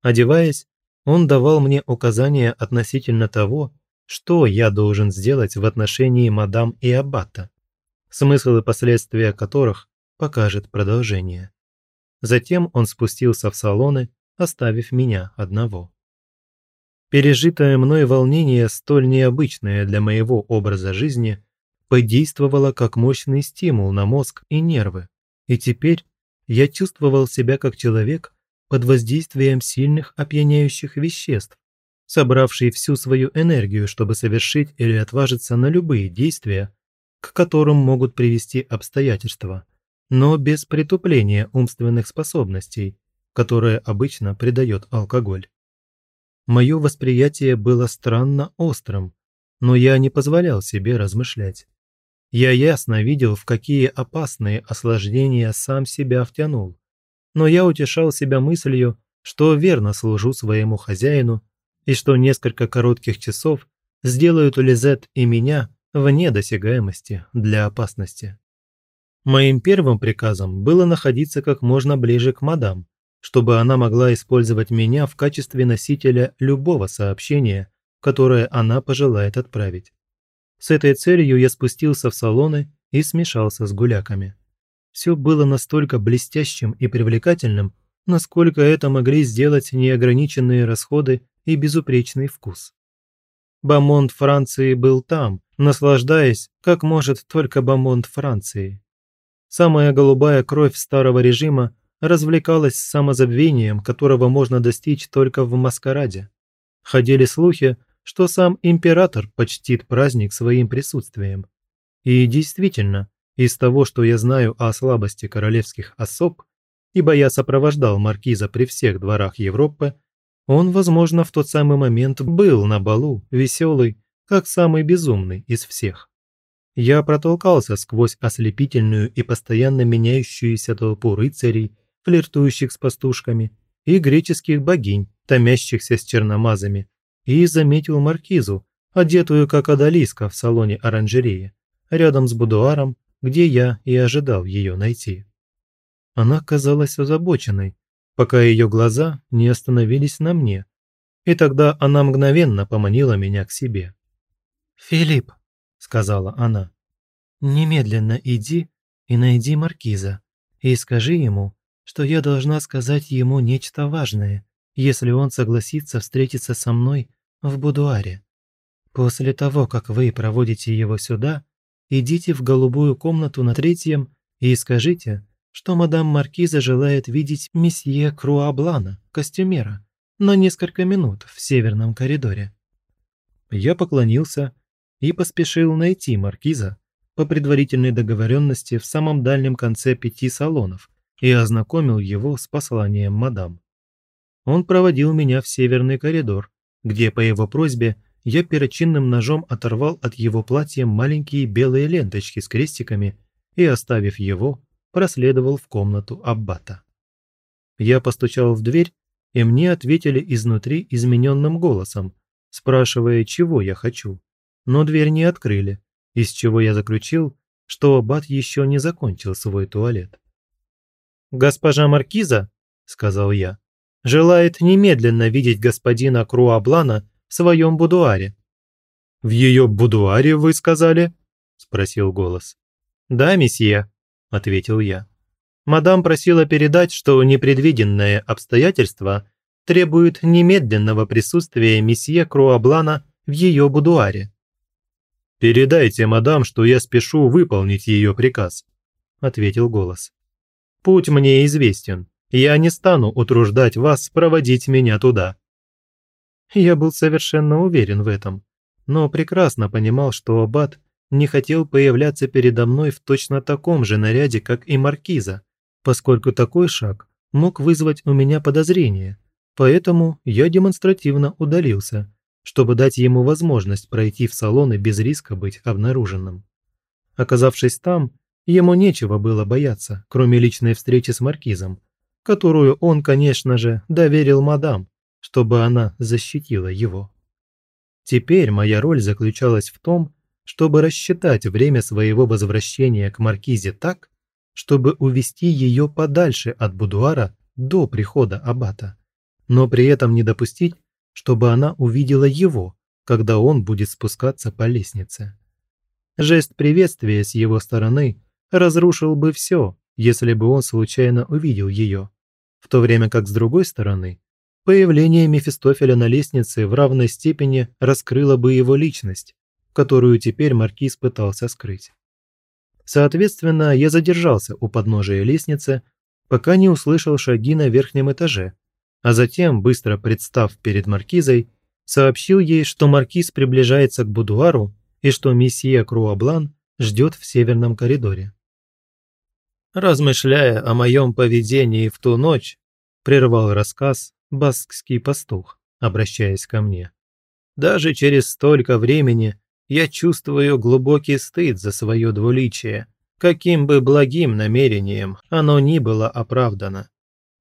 Одеваясь, он давал мне указания относительно того, что я должен сделать в отношении мадам и аббата, смысл и последствия которых покажет продолжение. Затем он спустился в салоны, оставив меня одного. Пережитое мной волнение, столь необычное для моего образа жизни, подействовало как мощный стимул на мозг и нервы, и теперь я чувствовал себя как человек под воздействием сильных опьяняющих веществ, собравший всю свою энергию, чтобы совершить или отважиться на любые действия, к которым могут привести обстоятельства, но без притупления умственных способностей, которое обычно придает алкоголь. Мое восприятие было странно острым, но я не позволял себе размышлять. Я ясно видел, в какие опасные осложнения сам себя втянул, но я утешал себя мыслью, что верно служу своему хозяину и что несколько коротких часов сделают Лизет и меня вне досягаемости для опасности. Моим первым приказом было находиться как можно ближе к мадам, чтобы она могла использовать меня в качестве носителя любого сообщения, которое она пожелает отправить. С этой целью я спустился в салоны и смешался с гуляками. Все было настолько блестящим и привлекательным, насколько это могли сделать неограниченные расходы и безупречный вкус. Бамонт Франции был там, наслаждаясь, как может только Бамонт Франции. Самая голубая кровь старого режима развлекалась самозабвением, которого можно достичь только в маскараде. Ходили слухи, что сам император почтит праздник своим присутствием. И действительно, из того, что я знаю о слабости королевских особ, ибо я сопровождал маркиза при всех дворах Европы, он, возможно, в тот самый момент был на балу, веселый, как самый безумный из всех. Я протолкался сквозь ослепительную и постоянно меняющуюся толпу рыцарей, флиртующих с пастушками, и греческих богинь, томящихся с черномазами, и заметил маркизу, одетую как одолиска в салоне оранжереи, рядом с будуаром, где я и ожидал ее найти. Она казалась озабоченной, пока ее глаза не остановились на мне, и тогда она мгновенно поманила меня к себе. «Филипп», — сказала она, — «немедленно иди и найди маркиза, и скажи ему, что я должна сказать ему нечто важное, если он согласится встретиться со мной в будуаре. После того, как вы проводите его сюда, идите в голубую комнату на третьем и скажите, что мадам Маркиза желает видеть месье Круаблана, костюмера, на несколько минут в северном коридоре. Я поклонился и поспешил найти Маркиза по предварительной договоренности в самом дальнем конце пяти салонов и ознакомил его с посланием мадам. Он проводил меня в северный коридор, где по его просьбе я перочинным ножом оторвал от его платья маленькие белые ленточки с крестиками и, оставив его, проследовал в комнату Аббата. Я постучал в дверь, и мне ответили изнутри измененным голосом, спрашивая, чего я хочу. Но дверь не открыли, из чего я заключил, что Аббат еще не закончил свой туалет. «Госпожа Маркиза», — сказал я, — «желает немедленно видеть господина Круаблана в своем будуаре». «В ее будуаре, вы сказали?» – спросил голос. «Да, месье», – ответил я. «Мадам просила передать, что непредвиденное обстоятельство требует немедленного присутствия месье Круаблана в ее будуаре». «Передайте, мадам, что я спешу выполнить ее приказ», – ответил голос. «Путь мне известен. Я не стану утруждать вас проводить меня туда». Я был совершенно уверен в этом, но прекрасно понимал, что Аббат не хотел появляться передо мной в точно таком же наряде, как и Маркиза, поскольку такой шаг мог вызвать у меня подозрение, поэтому я демонстративно удалился, чтобы дать ему возможность пройти в салоны без риска быть обнаруженным. Оказавшись там, ему нечего было бояться, кроме личной встречи с Маркизом, которую он, конечно же, доверил мадам, чтобы она защитила его. Теперь моя роль заключалась в том, чтобы рассчитать время своего возвращения к Маркизе так, чтобы увести ее подальше от будуара до прихода аббата, но при этом не допустить, чтобы она увидела его, когда он будет спускаться по лестнице. Жест приветствия с его стороны разрушил бы все, если бы он случайно увидел ее, в то время как с другой стороны Появление Мефистофеля на лестнице в равной степени раскрыло бы его личность, которую теперь маркиз пытался скрыть. Соответственно, я задержался у подножия лестницы, пока не услышал шаги на верхнем этаже, а затем, быстро представ перед маркизой, сообщил ей, что маркиз приближается к будуару и что месье Круаблан ждет в северном коридоре. Размышляя о моем поведении в ту ночь, прервал рассказ баскский пастух, обращаясь ко мне. Даже через столько времени я чувствую глубокий стыд за свое двуличие, каким бы благим намерением оно ни было оправдано.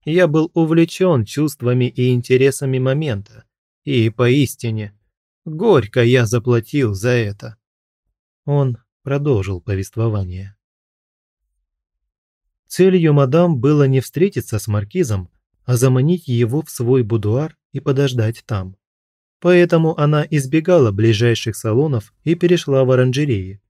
Я был увлечен чувствами и интересами момента, и поистине горько я заплатил за это. Он продолжил повествование. Целью мадам было не встретиться с маркизом, а заманить его в свой будуар и подождать там. Поэтому она избегала ближайших салонов и перешла в оранжереи.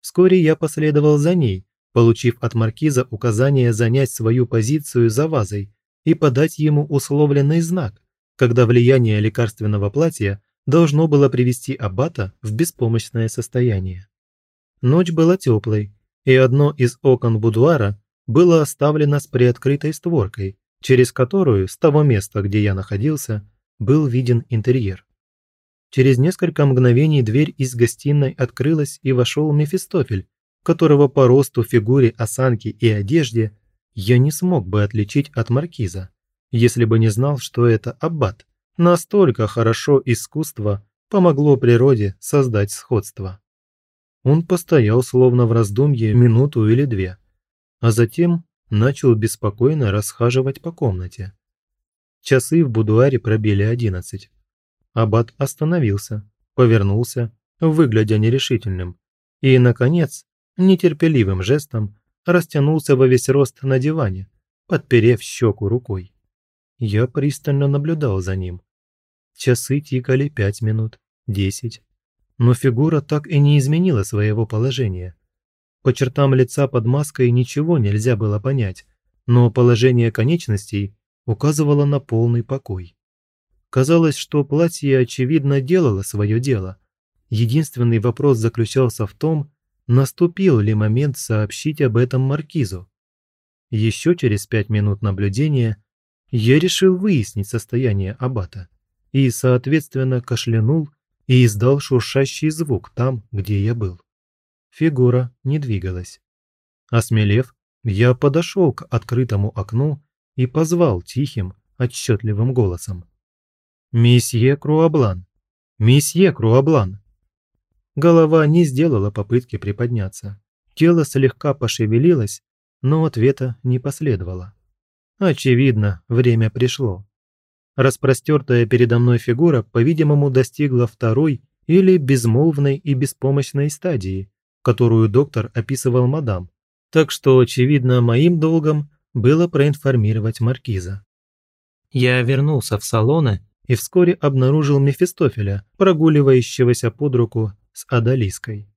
Вскоре я последовал за ней, получив от маркиза указание занять свою позицию за вазой и подать ему условленный знак, когда влияние лекарственного платья должно было привести аббата в беспомощное состояние. Ночь была теплой, и одно из окон будуара было оставлено с приоткрытой створкой, через которую, с того места, где я находился, был виден интерьер. Через несколько мгновений дверь из гостиной открылась и вошел Мефистофель, которого по росту, фигуре, осанке и одежде я не смог бы отличить от маркиза, если бы не знал, что это аббат. Настолько хорошо искусство помогло природе создать сходство. Он постоял словно в раздумье минуту или две, а затем начал беспокойно расхаживать по комнате. Часы в будуаре пробили одиннадцать. Аббат остановился, повернулся, выглядя нерешительным, и, наконец, нетерпеливым жестом растянулся во весь рост на диване, подперев щеку рукой. Я пристально наблюдал за ним. Часы тикали пять минут, десять. Но фигура так и не изменила своего положения. По чертам лица под маской ничего нельзя было понять, но положение конечностей указывало на полный покой. Казалось, что платье очевидно делало свое дело. Единственный вопрос заключался в том, наступил ли момент сообщить об этом маркизу. Еще через пять минут наблюдения я решил выяснить состояние аббата и, соответственно, кашлянул и издал шуршащий звук там, где я был. Фигура не двигалась. Осмелев, я подошел к открытому окну и позвал тихим, отчетливым голосом. «Месье Круаблан! Месье Круаблан!» Голова не сделала попытки приподняться. Тело слегка пошевелилось, но ответа не последовало. Очевидно, время пришло. Распростертая передо мной фигура, по-видимому, достигла второй или безмолвной и беспомощной стадии, которую доктор описывал мадам, так что, очевидно, моим долгом было проинформировать маркиза. Я вернулся в салоны и вскоре обнаружил Мефистофеля, прогуливающегося под руку с Адалиской.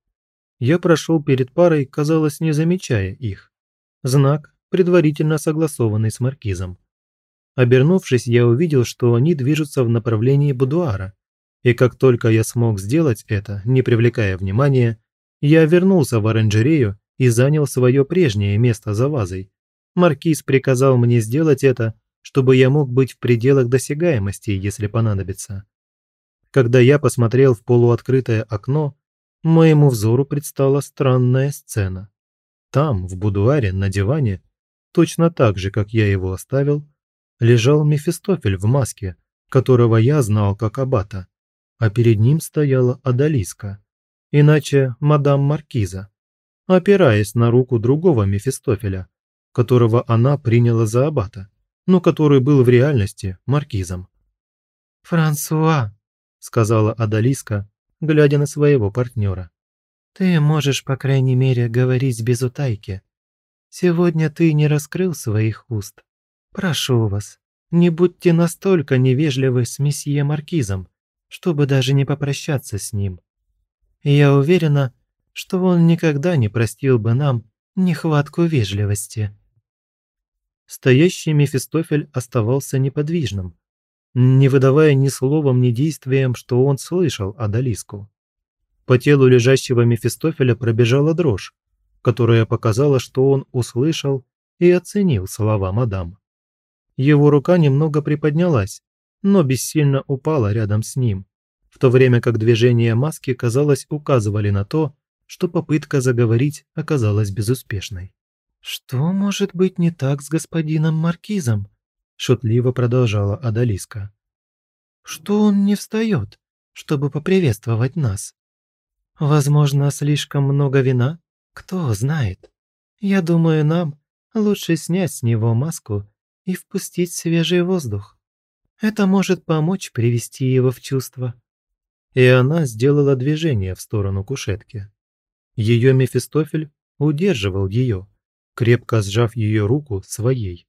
Я прошел перед парой, казалось, не замечая их. Знак, предварительно согласованный с маркизом. Обернувшись, я увидел, что они движутся в направлении будуара, и как только я смог сделать это, не привлекая внимания, я вернулся в оранжерею и занял свое прежнее место за вазой. Маркиз приказал мне сделать это, чтобы я мог быть в пределах досягаемости, если понадобится. Когда я посмотрел в полуоткрытое окно, моему взору предстала странная сцена. Там, в будуаре, на диване, точно так же, как я его оставил, лежал Мефистофель в маске, которого я знал как аббата, а перед ним стояла Адалиска, иначе мадам Маркиза, опираясь на руку другого Мефистофеля, которого она приняла за аббата, но который был в реальности маркизом. «Франсуа», — сказала Адалиска, глядя на своего партнера, «ты можешь, по крайней мере, говорить без утайки. Сегодня ты не раскрыл своих уст. Прошу вас, не будьте настолько невежливы с месье Маркизом, чтобы даже не попрощаться с ним. Я уверена, что он никогда не простил бы нам нехватку вежливости». Стоящий Мефистофель оставался неподвижным, не выдавая ни словом, ни действием, что он слышал Адалиску. По телу лежащего Мефистофеля пробежала дрожь, которая показала, что он услышал и оценил слова мадам. Его рука немного приподнялась, но бессильно упала рядом с ним, в то время как движения маски, казалось, указывали на то, что попытка заговорить оказалась безуспешной. «Что может быть не так с господином Маркизом?» – шутливо продолжала Адалиска. «Что он не встает, чтобы поприветствовать нас? Возможно, слишком много вина? Кто знает. Я думаю, нам лучше снять с него маску и впустить свежий воздух. Это может помочь привести его в чувство». И она сделала движение в сторону кушетки. Ее Мефистофель удерживал ее, крепко сжав ее руку своей.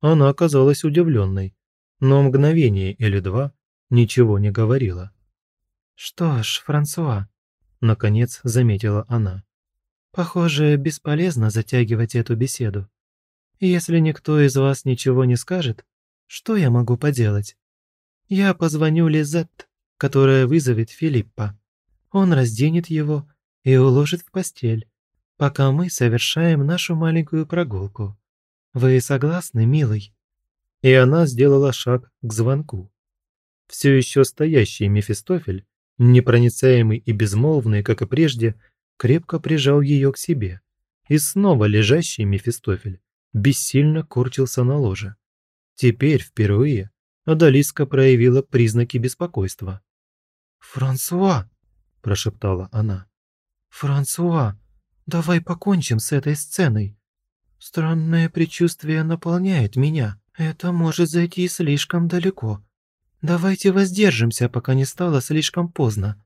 Она оказалась удивленной, но мгновение или два ничего не говорила. «Что ж, Франсуа», – наконец заметила она, – «похоже, бесполезно затягивать эту беседу. Если никто из вас ничего не скажет, что я могу поделать? Я позвоню Лизет, которая вызовет Филиппа. Он разденет его и уложит в постель, пока мы совершаем нашу маленькую прогулку. Вы согласны, милый?» И она сделала шаг к звонку. Все еще стоящий Мефистофель, непроницаемый и безмолвный, как и прежде, крепко прижал ее к себе. И снова лежащий Мефистофель бессильно корчился на ложе. Теперь впервые Адалиска проявила признаки беспокойства. «Франсуа!» – прошептала она. «Франсуа, давай покончим с этой сценой. Странное предчувствие наполняет меня. Это может зайти слишком далеко. Давайте воздержимся, пока не стало слишком поздно.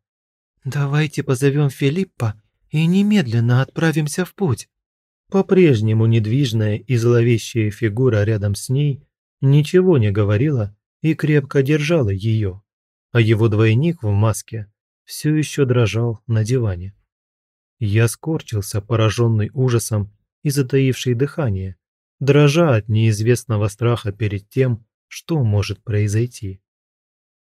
Давайте позовем Филиппа и немедленно отправимся в путь». По-прежнему недвижная и зловещая фигура рядом с ней ничего не говорила и крепко держала ее, а его двойник в маске все еще дрожал на диване. Я скорчился, пораженный ужасом и затаивший дыхание, дрожа от неизвестного страха перед тем, что может произойти.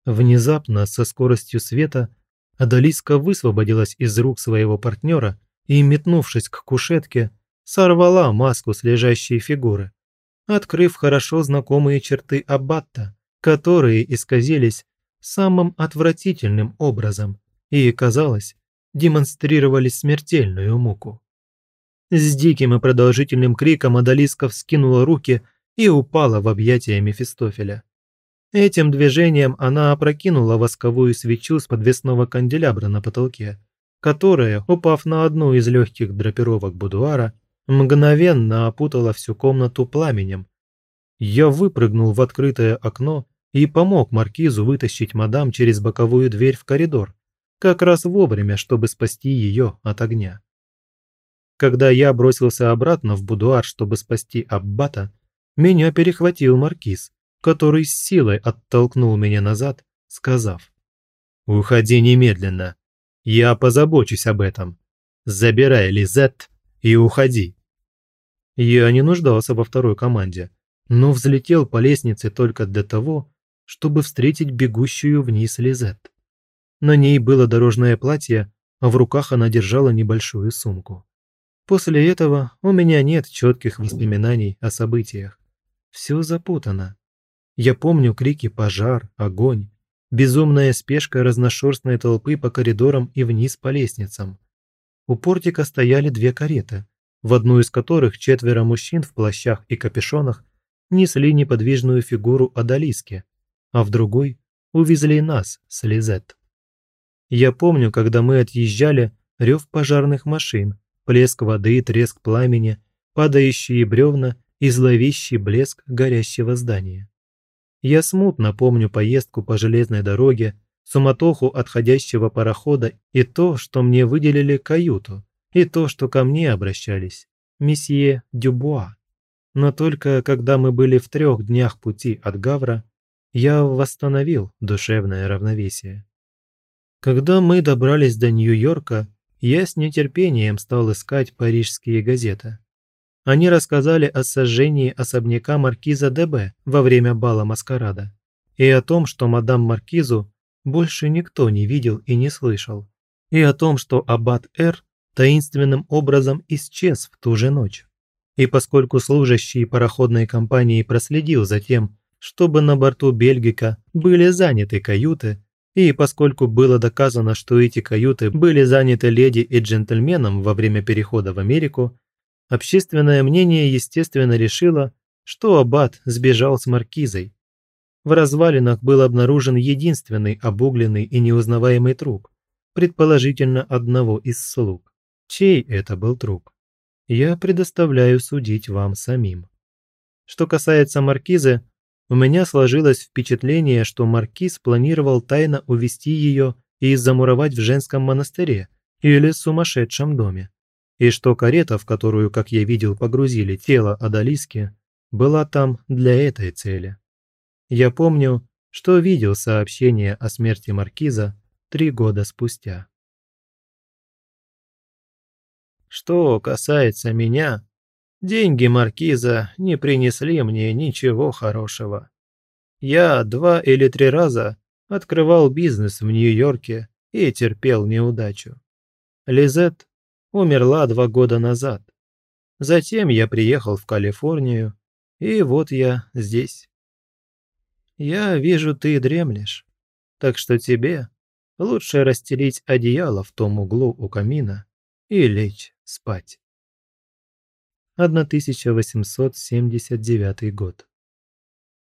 Внезапно, со скоростью света, Адалиска высвободилась из рук своего партнера и, метнувшись к кушетке, сорвала маску с лежащей фигуры, открыв хорошо знакомые черты Аббатта, которые исказились самым отвратительным образом и, казалось, демонстрировали смертельную муку. С диким и продолжительным криком Адалиска вскинула руки и упала в объятия Мефистофеля. Этим движением она опрокинула восковую свечу с подвесного канделябра на потолке, которая, упав на одну из легких драпировок будуара, мгновенно опутала всю комнату пламенем. Я выпрыгнул в открытое окно и помог маркизу вытащить мадам через боковую дверь в коридор, как раз вовремя, чтобы спасти ее от огня. Когда я бросился обратно в будуар, чтобы спасти Аббата, меня перехватил маркиз, который с силой оттолкнул меня назад, сказав «Уходи немедленно, я позабочусь об этом. Забирай Лизет и уходи». Я не нуждался во второй команде, но взлетел по лестнице только для того, чтобы встретить бегущую вниз Лизет. На ней было дорожное платье, а в руках она держала небольшую сумку. После этого у меня нет четких воспоминаний о событиях. Все запутано. Я помню крики «пожар», «огонь», безумная спешка разношерстной толпы по коридорам и вниз по лестницам. У портика стояли две кареты, в одну из которых четверо мужчин в плащах и капюшонах несли неподвижную фигуру Адалиски, а в другой увезли нас с Лизет. Я помню, когда мы отъезжали, рев пожарных машин, плеск воды, треск пламени, падающие бревна и зловещий блеск горящего здания. Я смутно помню поездку по железной дороге, суматоху отходящего парохода и то, что мне выделили каюту, и то, что ко мне обращались, месье Дюбуа. Но только когда мы были в трех днях пути от Гавра, я восстановил душевное равновесие. Когда мы добрались до Нью-Йорка, я с нетерпением стал искать парижские газеты. Они рассказали о сожжении особняка маркиза ДБ во время бала маскарада и о том, что мадам Маркизу больше никто не видел и не слышал, и о том, что аббат Р таинственным образом исчез в ту же ночь. И поскольку служащий пароходной компании проследил за тем, чтобы на борту Бельгика были заняты каюты, и поскольку было доказано, что эти каюты были заняты леди и джентльменом во время перехода в Америку, общественное мнение, естественно, решило, что Аббат сбежал с маркизой. В развалинах был обнаружен единственный обугленный и неузнаваемый труп, предположительно одного из слуг. Чей это был труп? Я предоставляю судить вам самим. Что касается маркизы, у меня сложилось впечатление, что маркиз планировал тайно увести ее и замуровать в женском монастыре или сумасшедшем доме, и что карета, в которую, как я видел, погрузили тело Адалиски, была там для этой цели. Я помню, что видел сообщение о смерти маркиза три года спустя. Что касается меня, Деньги маркиза не принесли мне ничего хорошего. Я два или три раза открывал бизнес в Нью-Йорке и терпел неудачу. Лизет умерла два года назад. Затем я приехал в Калифорнию, и вот я здесь. Я вижу, ты дремлешь, так что тебе лучше расстелить одеяло в том углу у камина и лечь спать. 1879 год.